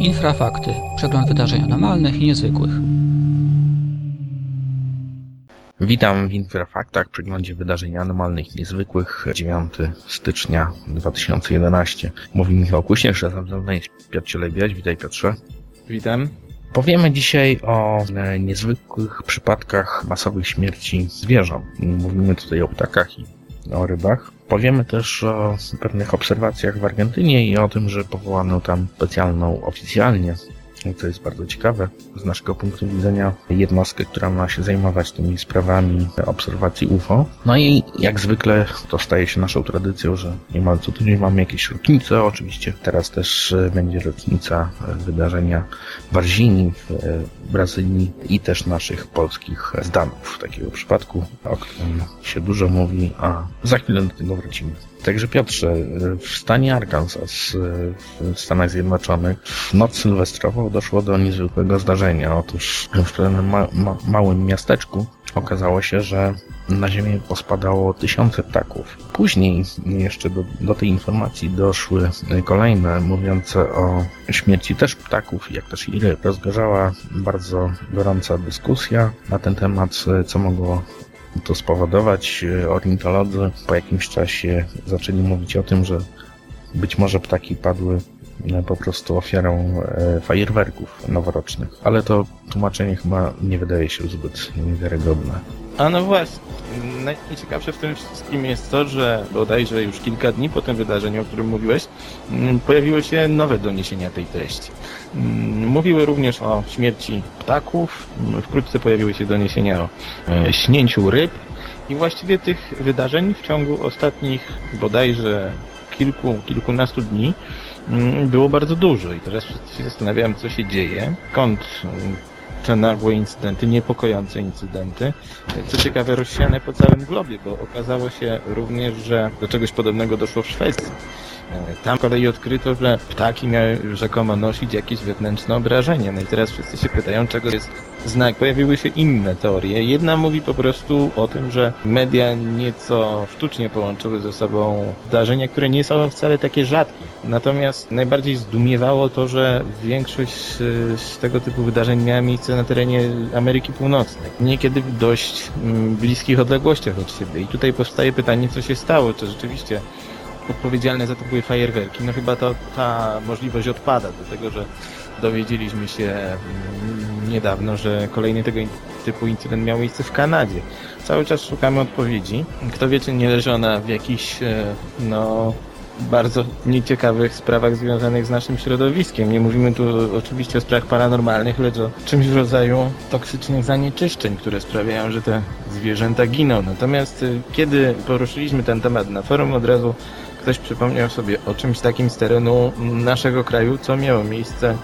Infrafakty. Przegląd wydarzeń anormalnych i niezwykłych. Witam w Infrafaktach, przeglądzie wydarzeń anormalnych i niezwykłych 9 stycznia 2011. Mówi Michał Kuśnierz, razem ze mną jest Piotr Cielebiać. Witaj Piotrze. Witam. Powiemy dzisiaj o e, niezwykłych przypadkach masowych śmierci zwierząt. Mówimy tutaj o ptakach i o rybach. Powiemy też o pewnych obserwacjach w Argentynie i o tym, że powołano tam specjalną oficjalnie to jest bardzo ciekawe z naszego punktu widzenia jednostkę, która ma się zajmować tymi sprawami obserwacji UFO. No i jak zwykle to staje się naszą tradycją, że niemal co tydzień mamy jakieś rocznice. Oczywiście teraz też będzie rocznica wydarzenia Warzini w Brazylii i też naszych polskich zdanów. W takiego przypadku, o którym się dużo mówi, a za chwilę do tego wrócimy. Także Piotrze, w stanie Arkansas w Stanach Zjednoczonych w noc sylwestrową doszło do niezwykłego zdarzenia. Otóż w pewnym ma ma małym miasteczku okazało się, że na ziemię pospadało tysiące ptaków. Później jeszcze do, do tej informacji doszły kolejne mówiące o śmierci też ptaków, jak też i ryb. Rozgorzała bardzo gorąca dyskusja na ten temat, co mogło to spowodować. Ornitolodzy po jakimś czasie zaczęli mówić o tym, że być może ptaki padły po prostu ofiarą fajerwerków noworocznych. Ale to tłumaczenie chyba nie wydaje się zbyt wiarygodne. A no właśnie, najciekawsze w tym wszystkim jest to, że bodajże już kilka dni po tym wydarzeniu, o którym mówiłeś, pojawiły się nowe doniesienia tej treści. Mówiły również o śmierci ptaków, wkrótce pojawiły się doniesienia o śnięciu ryb i właściwie tych wydarzeń w ciągu ostatnich bodajże kilku, kilkunastu dni było bardzo dużo i teraz się zastanawiałem, co się dzieje, skąd te nagłe incydenty, niepokojące incydenty. Co ciekawe, rozsiane po całym globie, bo okazało się również, że do czegoś podobnego doszło w Szwecji. Tam z kolei odkryto, że ptaki miały rzekomo nosić jakieś wewnętrzne obrażenia. No i teraz wszyscy się pytają, czego jest znak. Pojawiły się inne teorie. Jedna mówi po prostu o tym, że media nieco sztucznie połączyły ze sobą zdarzenia, które nie są wcale takie rzadkie. Natomiast najbardziej zdumiewało to, że większość z tego typu wydarzeń miała miejsce na terenie Ameryki Północnej. Niekiedy w dość bliskich odległościach od siebie. I tutaj powstaje pytanie, co się stało. Czy rzeczywiście odpowiedzialne za to były fajerwerki. No chyba to, ta możliwość odpada, dlatego że dowiedzieliśmy się niedawno, że kolejny tego typu incydent miał miejsce w Kanadzie. Cały czas szukamy odpowiedzi. Kto wie, czy nie leży ona w jakichś, no, bardzo nieciekawych sprawach związanych z naszym środowiskiem. Nie mówimy tu oczywiście o sprawach paranormalnych, lecz o czymś w rodzaju toksycznych zanieczyszczeń, które sprawiają, że te zwierzęta giną. Natomiast kiedy poruszyliśmy ten temat na forum, od razu ktoś przypomniał sobie o czymś takim z terenu naszego kraju, co miało miejsce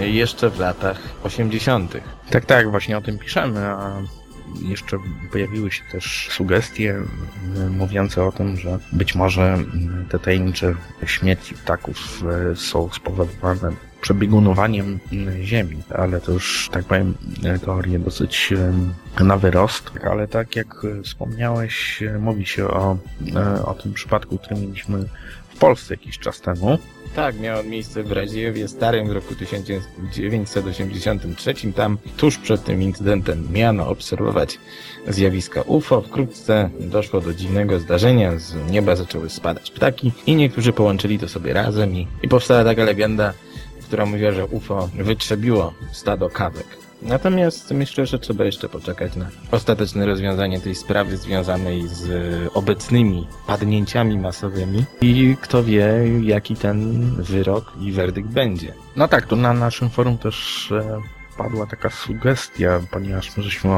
jeszcze w latach 80. Tak, tak, właśnie o tym piszemy, a jeszcze pojawiły się też sugestie mówiące o tym, że być może te tajemnicze śmierci ptaków są spowodowane przebiegunowaniem ziemi, ale to już, tak powiem, teorie dosyć na wyrost, ale tak jak wspomniałeś, mówi się o, o tym przypadku, który mieliśmy w Polsce jakiś czas temu. Tak, miało miejsce w Radziewie Starym w roku 1983. Tam tuż przed tym incydentem miano obserwować zjawiska UFO. Wkrótce doszło do dziwnego zdarzenia. Z nieba zaczęły spadać ptaki i niektórzy połączyli to sobie razem i, i powstała taka legenda, która mówiła, że UFO wytrzebiło stado kawek. Natomiast myślę, że trzeba jeszcze poczekać na ostateczne rozwiązanie tej sprawy związanej z obecnymi padnięciami masowymi i kto wie, jaki ten wyrok i werdykt będzie. No tak, tu na naszym forum też e, padła taka sugestia, ponieważ my żeśmy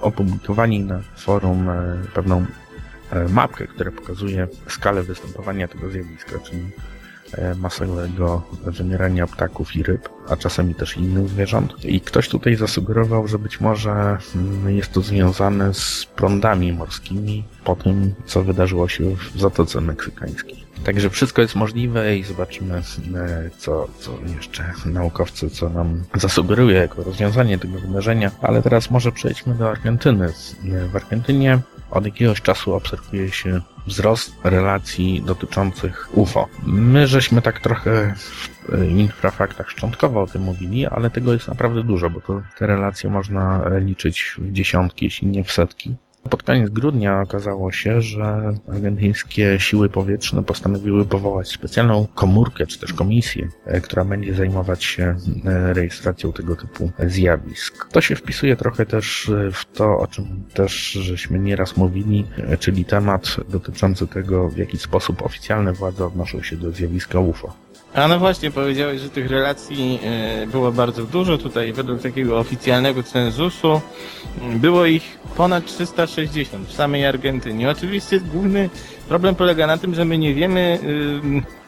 opublikowali na forum e, pewną e, mapkę, która pokazuje skalę występowania tego zjawiska, czyli masowego wymierania ptaków i ryb, a czasami też innych zwierząt. I ktoś tutaj zasugerował, że być może jest to związane z prądami morskimi po tym, co wydarzyło się w Zatoce Meksykańskiej. Także wszystko jest możliwe i zobaczymy, co, co jeszcze naukowcy, co nam zasugeruje jako rozwiązanie tego wydarzenia. Ale teraz może przejdźmy do Argentyny. W Argentynie od jakiegoś czasu obserwuje się wzrost relacji dotyczących UFO. My żeśmy tak trochę e, infrafaktach szczątkowo o tym mówili, ale tego jest naprawdę dużo, bo to te relacje można liczyć w dziesiątki, jeśli nie w setki. Pod koniec grudnia okazało się, że argentyńskie siły powietrzne postanowiły powołać specjalną komórkę, czy też komisję, e, która będzie zajmować się e, rejestracją tego typu zjawisk. To się wpisuje trochę też e, w to, o czym też żeśmy nieraz mówili, czyli temat dotyczący tego, w jaki sposób oficjalne władze odnoszą się do zjawiska UFO. A no właśnie, powiedziałeś, że tych relacji e, było bardzo dużo. Tutaj według takiego oficjalnego cenzusu było ich ponad 360 w samej Argentynie. Oczywiście główny problem polega na tym, że my nie wiemy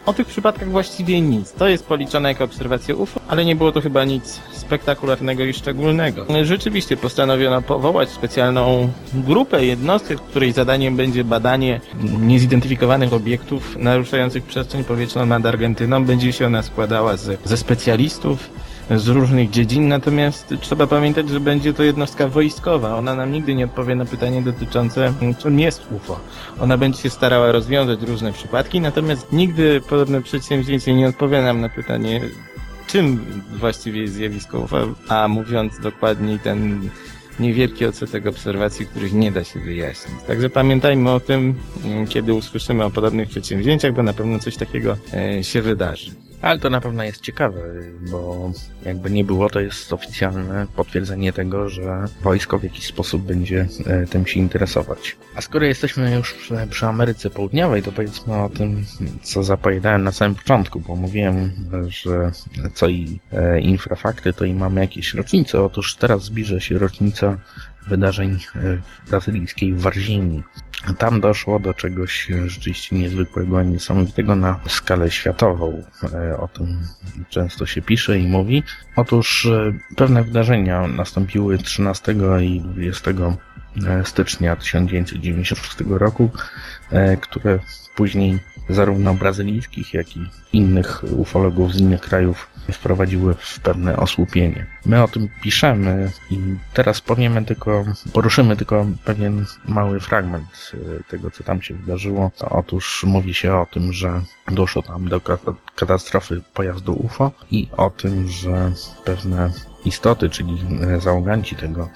o tych przypadkach właściwie nic. To jest policzone jako obserwacja UFO, ale nie było to chyba nic spektakularnego i szczególnego. Rzeczywiście postanowiono powołać specjalną grupę jednostek, której zadaniem będzie badanie niezidentyfikowanych obiektów naruszających przestrzeń powietrzną nad Argentyną. Będzie się ona składała ze, ze specjalistów, z różnych dziedzin, natomiast trzeba pamiętać, że będzie to jednostka wojskowa. Ona nam nigdy nie odpowie na pytanie dotyczące, czym jest UFO. Ona będzie się starała rozwiązać różne przypadki, natomiast nigdy podobne przedsięwzięcie nie odpowie nam na pytanie, czym właściwie jest zjawisko UFO, a mówiąc dokładniej ten niewielki odsetek obserwacji, których nie da się wyjaśnić. Także pamiętajmy o tym, kiedy usłyszymy o podobnych przedsięwzięciach, bo na pewno coś takiego e, się wydarzy. Ale to na pewno jest ciekawe, bo jakby nie było, to jest oficjalne potwierdzenie tego, że wojsko w jakiś sposób będzie e, tym się interesować. A skoro jesteśmy już przy Ameryce Południowej, to powiedzmy o tym, co zapowiadałem na samym początku, bo mówiłem, że co i e, infrafakty, to i mamy jakieś rocznice. Otóż teraz zbliża się rocznica wydarzeń e, brazylijskiej Warzini. Tam doszło do czegoś rzeczywiście niezwykłego, niesamowitego na skalę światową. E, o tym często się pisze i mówi. Otóż e, pewne wydarzenia nastąpiły 13 i 20 stycznia 1996 roku, które później zarówno brazylijskich, jak i innych ufologów z innych krajów wprowadziły w pewne osłupienie. My o tym piszemy i teraz powiemy tylko, poruszymy tylko pewien mały fragment tego, co tam się wydarzyło. Otóż mówi się o tym, że doszło tam do katastrofy pojazdu UFO i o tym, że pewne istoty, czyli załoganci tego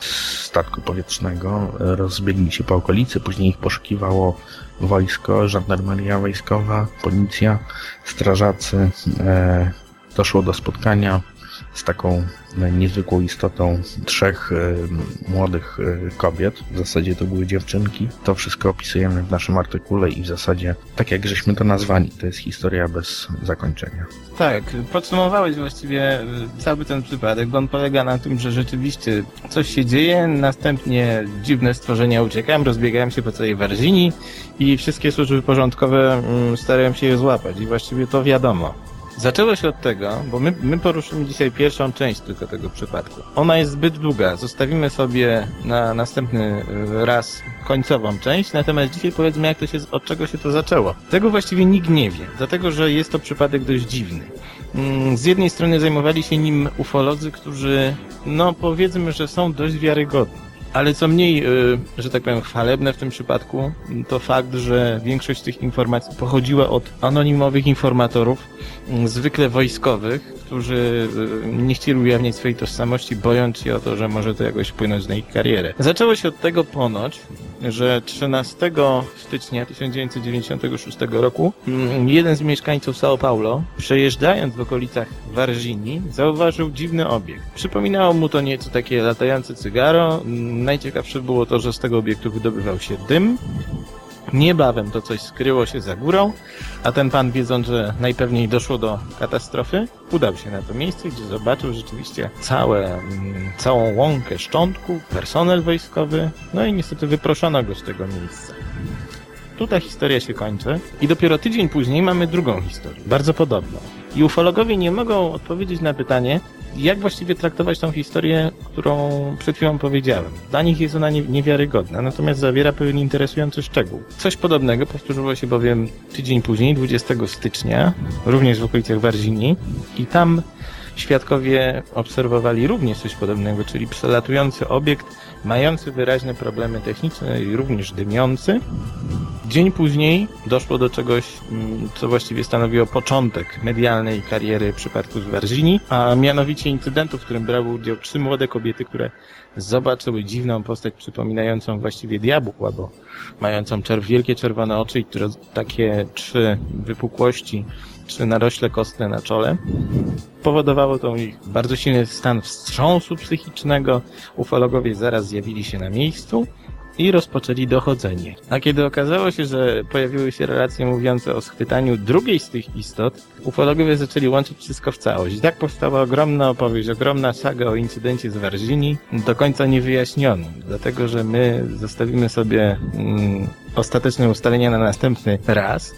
statku powietrznego rozbiegli się po okolicy, później ich poszukiwało wojsko, żandarmeria wojskowa, policja, strażacy. E, doszło do spotkania z taką niezwykłą istotą trzech e, młodych e, kobiet. W zasadzie to były dziewczynki. To wszystko opisujemy w naszym artykule i w zasadzie tak jak żeśmy to nazwali, to jest historia bez zakończenia. Tak, podsumowałeś właściwie e, cały ten przypadek, on polega na tym, że rzeczywiście coś się dzieje, następnie dziwne stworzenia uciekają, rozbiegają się po całej Warzini i wszystkie służby porządkowe mm, starają się je złapać i właściwie to wiadomo. Zaczęło się od tego, bo my, my poruszymy dzisiaj pierwszą część tylko tego przypadku. Ona jest zbyt długa. Zostawimy sobie na następny e, raz końcową część, natomiast dzisiaj powiedzmy, jak to się, od czego się to zaczęło. Tego właściwie nikt nie wie, dlatego że jest to przypadek dość dziwny. Mm, z jednej strony zajmowali się nim ufolodzy, którzy, no powiedzmy, że są dość wiarygodni. Ale co mniej, y, że tak powiem, chwalebne w tym przypadku, to fakt, że większość tych informacji pochodziła od anonimowych informatorów, mm, zwykle wojskowych, którzy y, nie chcieli ujawniać swojej tożsamości, bojąc się o to, że może to jakoś wpłynąć na ich karierę. Zaczęło się od tego ponoć, że 13 stycznia 1996 roku mm, jeden z mieszkańców São Paulo, przejeżdżając w okolicach Warzini, zauważył dziwny obiekt. Przypominało mu to nieco takie latające cygaro. Najciekawsze było to, że z tego obiektu wydobywał się dym, Niebawem to coś skryło się za górą, a ten pan, wiedząc, że najpewniej doszło do katastrofy, udał się na to miejsce, gdzie zobaczył rzeczywiście całe, mm, całą łąkę szczątków, personel wojskowy, no i niestety wyproszono go z tego miejsca. Tu ta historia się kończy i dopiero tydzień później mamy drugą historię, bardzo podobną. I ufologowie nie mogą odpowiedzieć na pytanie, jak właściwie traktować tą historię, którą przed chwilą powiedziałem. Dla nich jest ona niewiarygodna, natomiast zawiera pewien interesujący szczegół. Coś podobnego powtórzyło się bowiem tydzień później, 20 stycznia, również w okolicach Warzini i tam świadkowie obserwowali również coś podobnego, czyli przelatujący obiekt mający wyraźne problemy techniczne i również dymiący. Dzień później doszło do czegoś, mm, co właściwie stanowiło początek medialnej kariery przypadku z Warzini, a mianowicie incydentu, w którym brały udział trzy młode kobiety, które zobaczyły dziwną postać przypominającą właściwie diabła, bo mającą czer wielkie czerwone oczy i które takie trzy wypukłości, trzy narośle kostne na czole. Powodowało to ich bardzo silny stan wstrząsu psychicznego. Ufologowie zaraz zjawili się na miejscu i rozpoczęli dochodzenie. A kiedy okazało się, że pojawiły się relacje mówiące o schwytaniu drugiej z tych istot, ufologowie zaczęli łączyć wszystko w całość. Tak powstała ogromna opowieść, ogromna saga o incydencie z Warzini, do końca niewyjaśnionym, dlatego że my zostawimy sobie mm, ostateczne ustalenia na następny raz,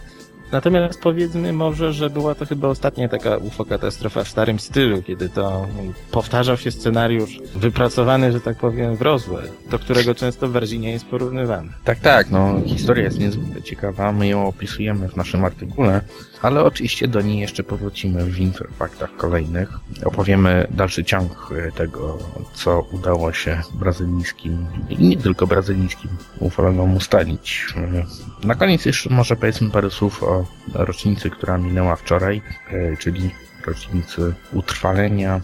Natomiast powiedzmy może, że była to chyba ostatnia taka UFO katastrofa w starym stylu, kiedy to powtarzał się scenariusz wypracowany, że tak powiem, w Roswell, do którego często w Warzinie jest porównywany. Tak, tak, no historia jest niezwykle ciekawa, my ją opisujemy w naszym artykule, ale oczywiście do niej jeszcze powrócimy w interfaktach kolejnych. Opowiemy dalszy ciąg e, tego, co udało się brazylijskim i nie tylko brazylijskim ufologom ustalić. E, na koniec jeszcze może powiedzmy parę słów o rocznicy, która minęła wczoraj, e, czyli rocznicy utrwalenia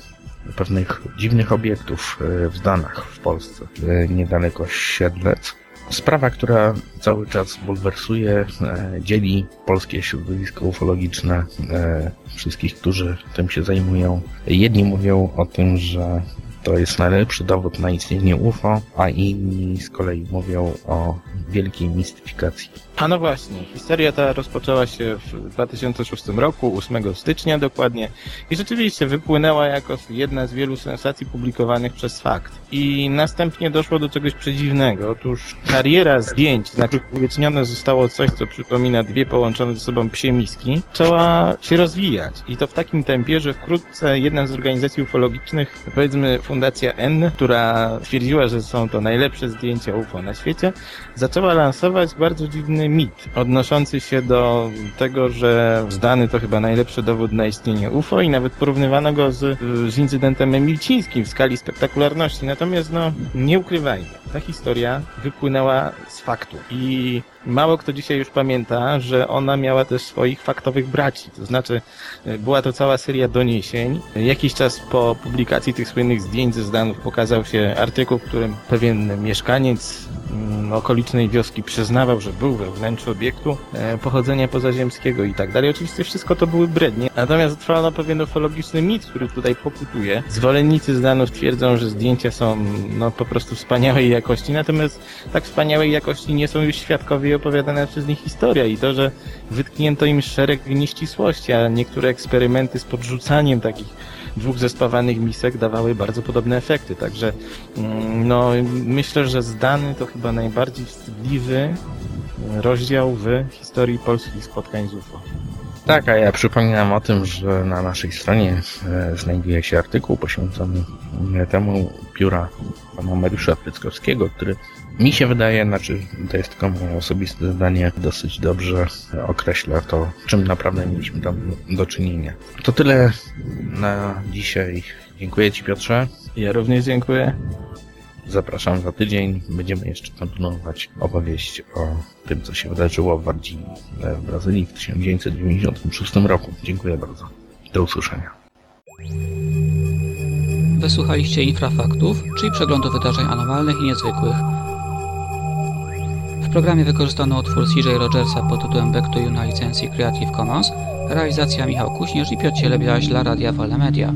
pewnych dziwnych obiektów w Danach w Polsce, niedaleko Siedlec. Sprawa, która cały czas bulwersuje, e, dzieli polskie środowisko ufologiczne, e, wszystkich, którzy tym się zajmują. Jedni mówią o tym, że to jest najlepszy dowód na istnienie UFO, a inni z kolei mówią o wielkiej mistyfikacji. A no właśnie, historia ta rozpoczęła się w 2006 roku, 8 stycznia dokładnie i rzeczywiście wypłynęła jako jedna z wielu sensacji publikowanych przez Fakt. I następnie doszło do czegoś przedziwnego. Otóż kariera zdjęć, na których uwiecznione zostało coś, co przypomina dwie połączone ze sobą psie miski, zaczęła się rozwijać. I to w takim tempie, że wkrótce jedna z organizacji ufologicznych, powiedzmy Fundacja N, która twierdziła, że są to najlepsze zdjęcia UFO na świecie, zaczęła lansować bardzo dziwny mit odnoszący się do tego, że zdany to chyba najlepszy dowód na istnienie UFO i nawet porównywano go z, z incydentem emilcińskim w skali spektakularności. Natomiast no, nie ukrywajmy, ta historia wypłynęła z faktu i mało kto dzisiaj już pamięta, że ona miała też swoich faktowych braci. To znaczy, e, była to cała seria doniesień. Jakiś czas po publikacji tych słynnych zdjęć ze Zdanów pokazał się artykuł, w którym pewien mieszkaniec okolicznej wioski przyznawał, że był we wnętrzu obiektu e, pochodzenia pozaziemskiego i tak dalej. Oczywiście wszystko to były brednie. Natomiast trwano pewien ufologiczny mit, który tutaj pokutuje. Zwolennicy Zdanów twierdzą, że zdjęcia są no, po prostu wspaniałej jakości, natomiast tak wspaniałej jakości nie są już świadkowie opowiadana przez nich historia i to, że wytknięto im szereg nieścisłości, a niektóre eksperymenty z podrzucaniem takich dwóch zespawanych misek dawały bardzo podobne efekty. Także mm, no, myślę, że zdany to chyba najbardziej wstydliwy rozdział w historii polskich spotkań z UFO. Tak, a ja przypominam o tym, że na naszej stronie e, znajduje się artykuł poświęcony temu pióra pana Mariusza Pryckowskiego, który mi się wydaje, znaczy to jest tylko moje osobiste zdanie, dosyć dobrze określa to, czym naprawdę mieliśmy tam do czynienia. To tyle na dzisiaj. Dziękuję Ci Piotrze. Ja również dziękuję. Zapraszam za tydzień. Będziemy jeszcze kontynuować opowieść o tym, co się wydarzyło w Wardzini w Brazylii w 1996 roku. Dziękuję bardzo. Do usłyszenia. Wysłuchaliście infrafaktów, czyli przeglądu wydarzeń anormalnych i niezwykłych. W programie wykorzystano utwór CJ Rogersa pod tytułem Back to You na licencji Creative Commons, realizacja Michał Kuśnierz i Piotr Cielebiaś dla Radia Wolne Media.